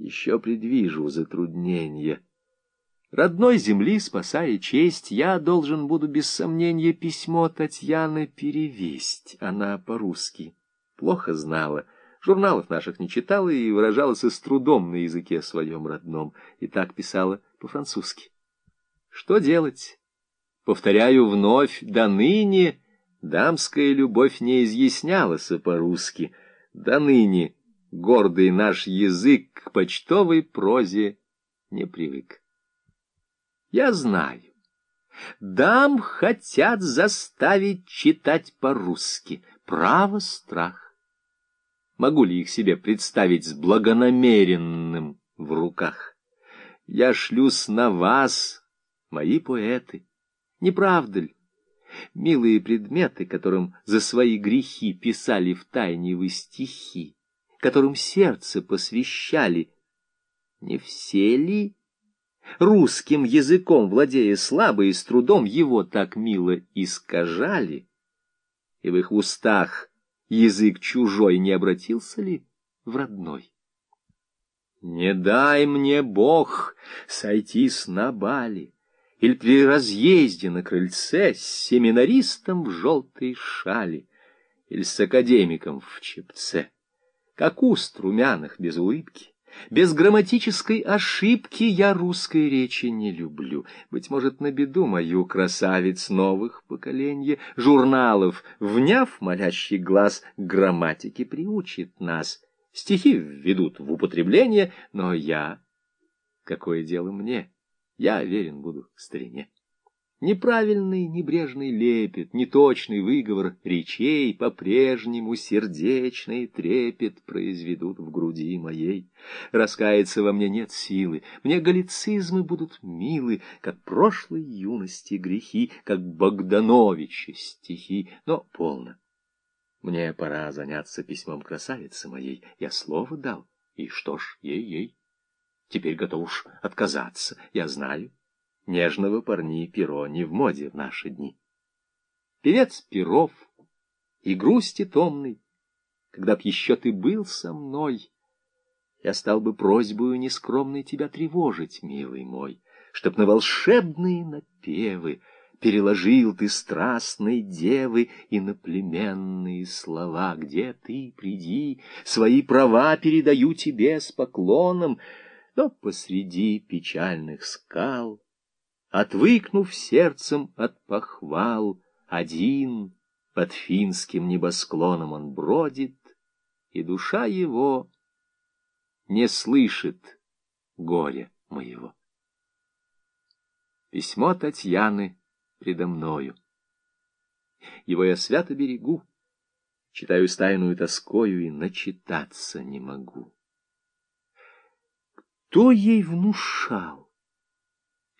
еще предвижу затруднения. Родной земли, спасая честь, я должен буду без сомнения письмо Татьяны перевесть. Она по-русски плохо знала, журналов наших не читала и выражалась с трудом на языке своем родном, и так писала по-французски. Что делать? Повторяю вновь, до ныне дамская любовь не изъяснялась по-русски, до ныне гордый наш язык к почтовой прозе не привык. Я знаю. Дам хотят заставить читать по-русски. Право страх. Могу ли их себе представить с благонамеренным в руках? Я шлюсь на вас, мои поэты. Не правда ли? Милые предметы, которым за свои грехи писали в тайне вы стихи, которым сердце посвящали, не все ли? Русским языком, владея слабо и с трудом, его так мило искажали, и в их устах язык чужой не обратился ли в родной? Не дай мне, Бог, сойтись на бале, или при разъезде на крыльце с семинаристом в желтой шали, или с академиком в чепце, как уст румяных без улыбки, без грамматической ошибки я русской речи не люблю. Быть может, на беду мою красавиц новых поколений, журналов, вняв молящий глаз, грамматики приучит нас. Стихи введут в употребление, но я... Какое дело мне? Я верен буду старине. Неправильный, небрежный лепет, неточный выговор речей по-прежнему сердечный трепет произведут в груди моей. Раскаяться во мне нет силы, мне галлицизмы будут милы, как прошлой юности грехи, как Богдановича стихи, но полно. Мне пора заняться письмом красавицы моей, я слово дал, и что ж, ей-ей. Теперь готов уж отказаться, я знаю нежного парни перо не в моде в наши дни. Певец перов и грусти томный, когда б еще ты был со мной, я стал бы просьбою нескромной тебя тревожить, милый мой, чтоб на волшебные напевы переложил ты страстной девы иноплеменные слова, где ты, приди, свои права передаю тебе с поклоном, но посреди печальных скал Отвыкнув сердцем от похвал, один под финским небосклоном он бродит, и душа его не слышит горя моего. Письмо Татьяны предо мною. Его я свято берегу, читаю с тайную тоскою и начитаться не могу. Кто ей внушал?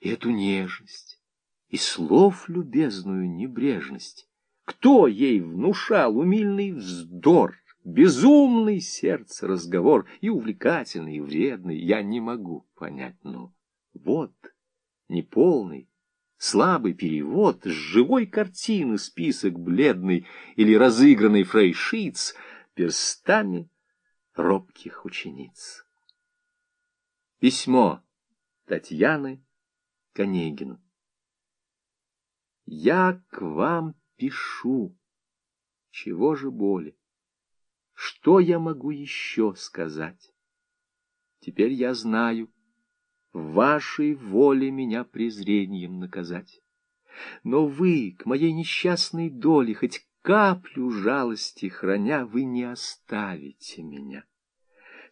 Эту нежность и слов любезную небрежность. Кто ей внушал умильный вздор, безумный сердце разговор, и увлекательный, и вредный, я не могу понять, но вот неполный, слабый перевод с живой картины список бледный или разыгранный фрейшиц перстами робких учениц. Письмо Татьяны к Онегину. Я к вам пишу. Чего же боли? Что я могу еще сказать? Теперь я знаю, вашей воле меня презрением наказать. Но вы, к моей несчастной доле, хоть каплю жалости храня, вы не оставите меня.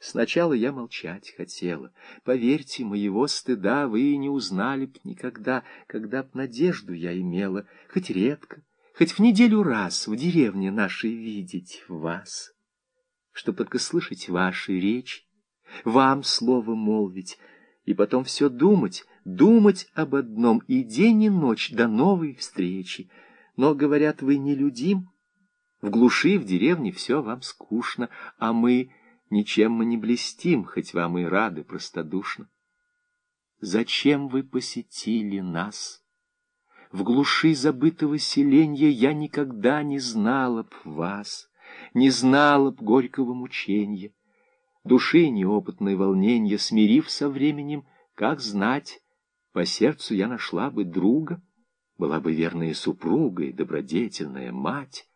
Сначала я молчать хотела. Поверьте, моего стыда вы не узнали б никогда, когда б надежду я имела, хоть редко, хоть в неделю раз в деревне нашей видеть вас. Чтоб только слышать ваши речи, вам слово молвить, и потом все думать, думать об одном и день и ночь до новой встречи. Но, говорят, вы не людим, в глуши, в деревне все вам скучно, а мы Ничем мы не блестим, хоть вам и рады простодушно. Зачем вы посетили нас? В глуши забытого селенья я никогда не знала б вас, не знала б горького мученья. души неопытное волненье, смирив со временем, как знать, по сердцу я нашла бы друга, была бы верная супруга и добродетельная мать,